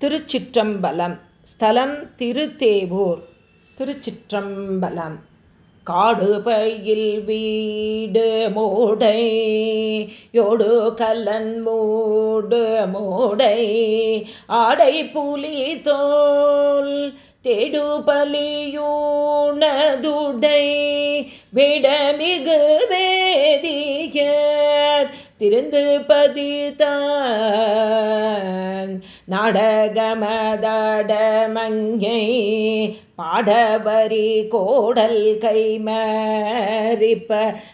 திருச்சிற்றம்பலம். ஸ்தலம் திருத்தேவூர். திருச்சிற்றம்பலம். காடு பையில் வீடு மூடை யோடு கல்லன் மூடு மூடை ஆடை புலி தோல் தேடு பலியூனதுடை விடமிகு வேதிய திருந்து பதித்தான் நாடகமதடமங்கை பாடவரி கோடல் கைமறிப்ப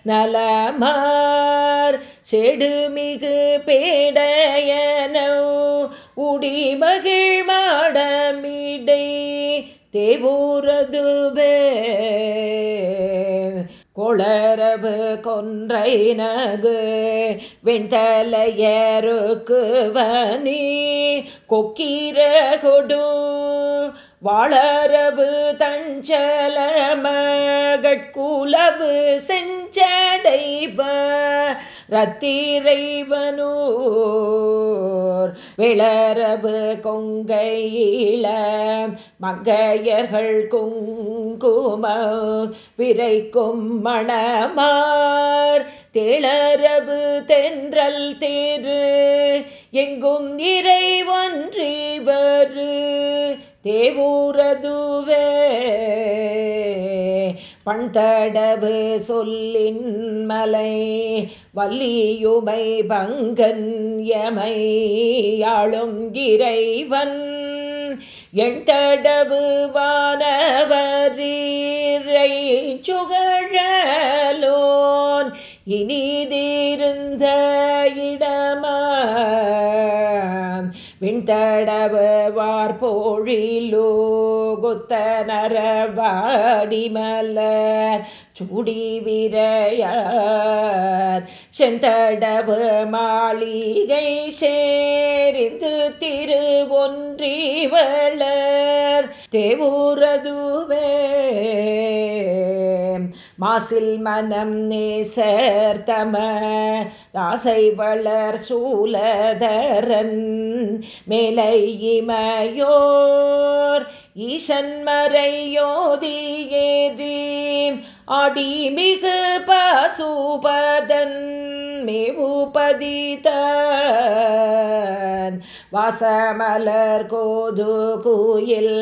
நலமார். செடுமிகு பேடையனோ உடிமகிழ் மாடமிடை தேவூரதுவே. குளரபு கொன்றை நகு வெண்தலையருக்கு வனி கொக்கீர கொடு வாழரபு தஞ்சல மகட்குலவு செஞ்சடைவ ரத்திரைவனூர் விளரபு கொங்கையில மங்கையர்கள் குங்கும விரைக்கும் மணமார் தேளரபு தென்றல் தேரு எங்கும் இறை ஒன்றிவரு தேவூரதுவே பண்தடவு சொல்லின் மலை வல்லியுமை பங்கன் எமை யாழும் இறைவன். எண்தடவு வானவரீரை சுகழலோன் இனிதிருந்த இட விண்தடவு வார்போழிலோ சூடி விரையார். செந்தடவு மாளிகை சேரிந்து திரு ஒன்றிவளர் தேவூரதுவே மாசில் மனம் நேசர்த்தம தாசை வளர் சூலதரன் மேலை இமையோர் ஈசன் மறையோதியேறி ஆடிமிகு பசுபதன் மேவுபதிதான் வாசமலர் கோது குயில்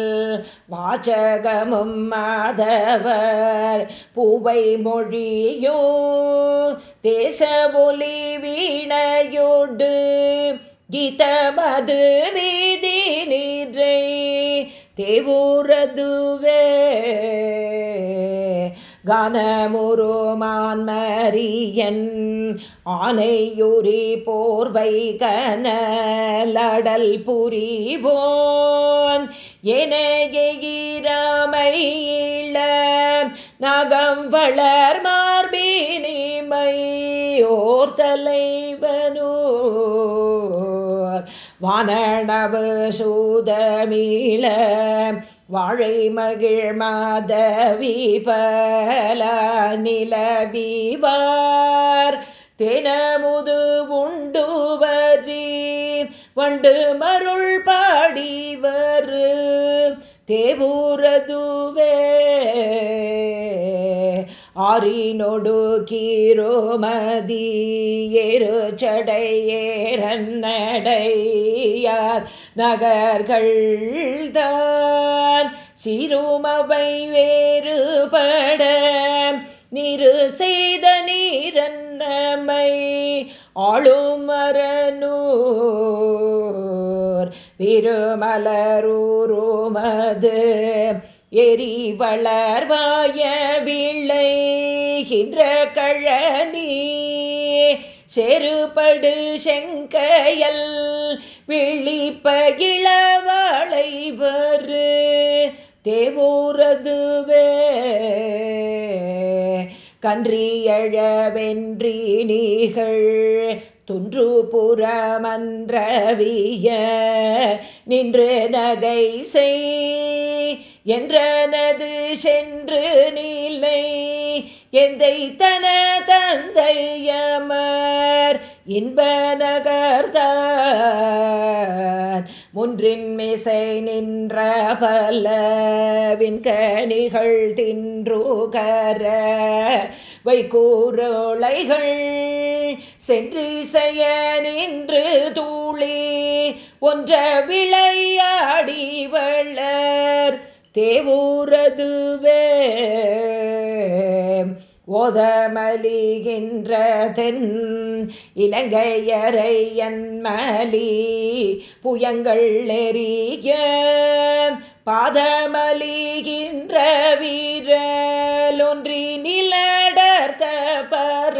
வாச்சகமும் மாதவர் பூவை மொழியோ தேச ஒலி வீணையோடு கீதமது வீதி நீரை தேவூரதுவே. கனமுருமான்மரியன் ஆனையுரி போர்வை கனலடல் புரிவோன். எனையிராமையில நகம் வளர் மார்பினிமை ஓர் வானடவு சூதமீள வாழை மகிழ் மாதவி பல நிலவிவார் தினமுது உண்டு வரி வண்டு மருள் பாடிவரு தேவூரதுவே ஆறினொடு கீரோமதி ஏறு சடையேறன்னடையார் நகர்கள் தான் சிறுமவை வேறுபட நிறு செய்த நீரன்னமை ஆளுமரனூர் திருமலரூருமது எரி வளர்வாய விளை விளைகின்ற கழனி செருபடு செங்கையல் விழிப்ப இளவளைவரு தேவூரதுவே கன்றியழவென்றி நீகள் துன்று புறமன்றவிய நின்று நகை செய் என்றனது சென்று நீலை. எந்தை தன தந்தையமர் இன்ப நகர்தான் முன்றின் மிசை நின்ற பலவின் கணிகள் தின்றுகர வைக்கூரோளைகள் செய்ய நின்று தூளி ஒன்ற விளையாடி வளர். தேவூரதுவே ஓதமலிகின்றதென் இலங்கையரை என்மலி புயங்கள் எறிய பாதமலிகின்ற வீரலொன்றி நிலடர்த்த பர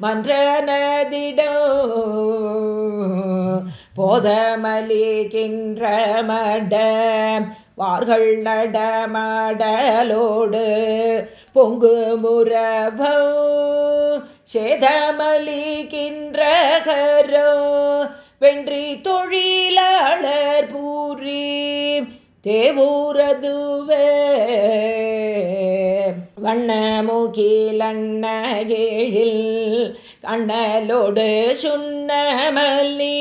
மன்ற நதிடோ போதமலிகின்ற மட வார்கள் நடமாடலோடு பொங்கு முறவோ சேதமலிக்கின்ற கரோ வென்றி தொழிலாளர் பூரி தேவூரதுவே. வண்ணமுகிலண்ணகிழில் கண்ணலோடு சுண்ணமல்லி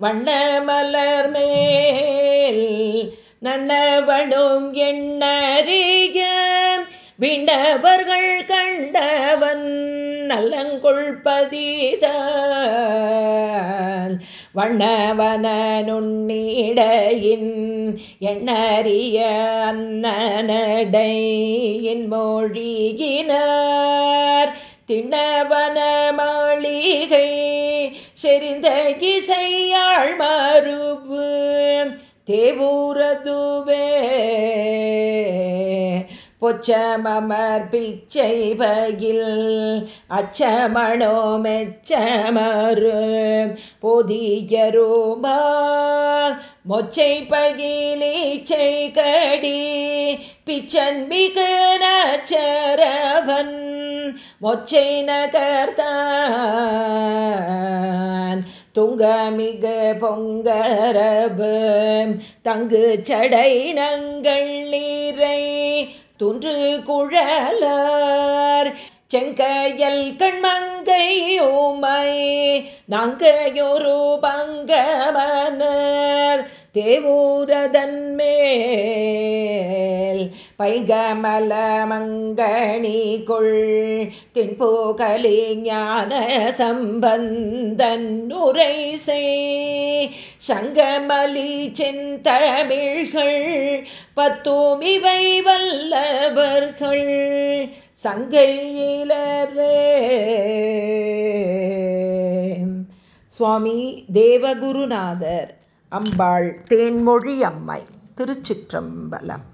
வண்ணமலர் மேல் நன்னவனும் எண்ணறிய விண்டவர்கள் கண்டவன் நல்லங்கொள்பதிதான் வண்ணவன நுண்ணிடையின் எண்ணறிய அன்னடை மொழியினார் திண்ணவன மாளிகை செறிந்த இசையாழ் மறுபு தேவூரதுவே. பொச்சமர் பிச்சை பகில் அச்சமணோ மெச்சமரு பொதியரோமா மொச்சை பகிலீச்சை கடி பிச்சன்மிக நச்சரவன் மொச்சை நகர்த்தான். துங்கமிக பொங்கரபு தங்கு சடை நங்கள் நீரை துன்று குழலார். செங்கையல் கண்மங்கை ஓமை நாங்கையொரு பங்கமனர். தேவூரதன்மேல் பைகமல மங்கணி கொள் தின்போகலி ஞான சம்பந்தன் உரை செய் சங்கமலி செந்தமிழ்கள் பத்தும் இவை வல்லவர்கள் சங்கையிலரே. சுவாமி தேவகுருநாதர் அம்பாள் தேன்மொழி அம்மை திருச்சிற்றம்பலம்.